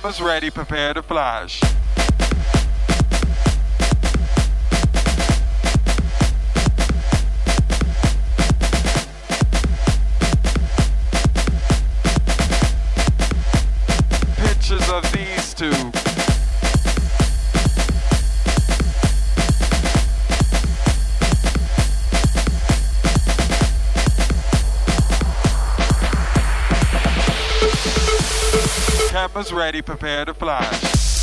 Cameras ready, prepare to flash. Cameras ready, prepare to flash.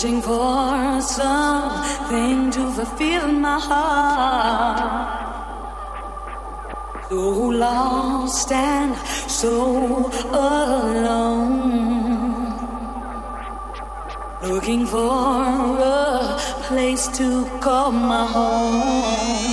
searching for something to fulfill my heart. So lost and so alone. Looking for a place to call my home.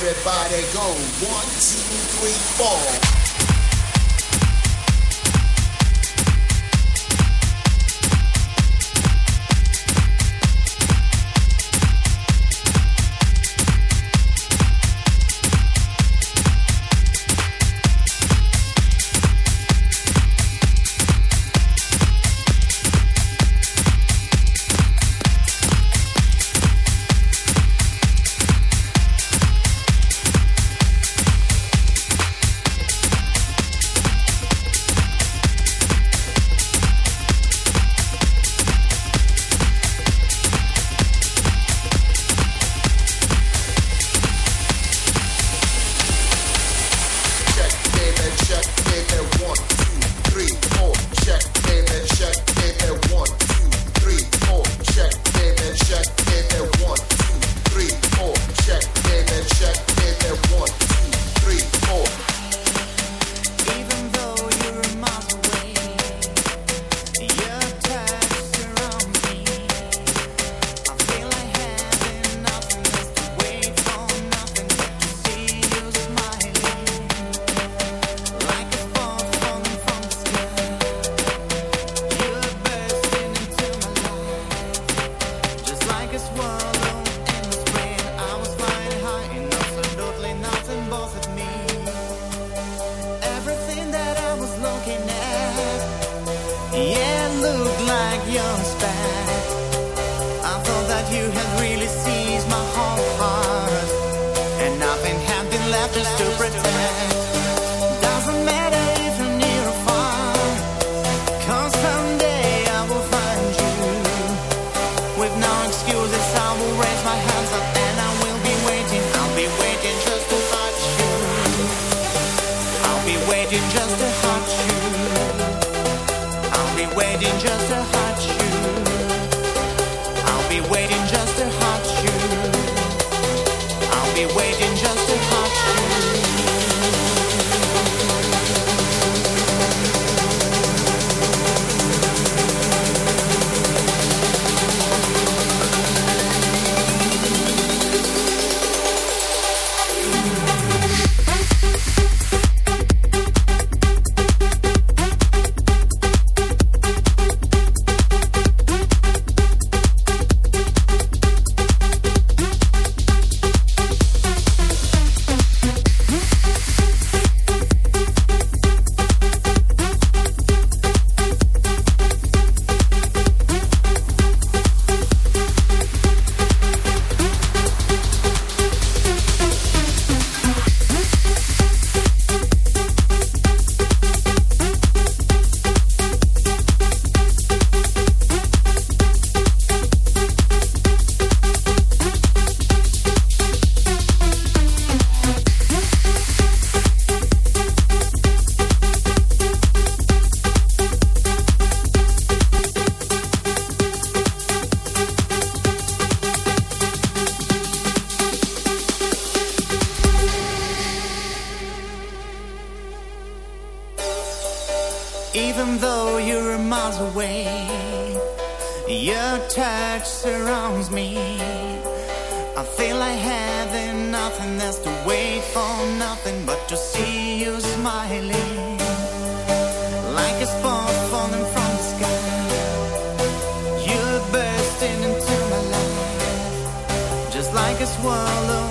Everybody go. One, two, three, four. I feel like having nothing else to wait for nothing but to see you smiling like a spark falling from the sky. You're bursting into my life just like a swallow.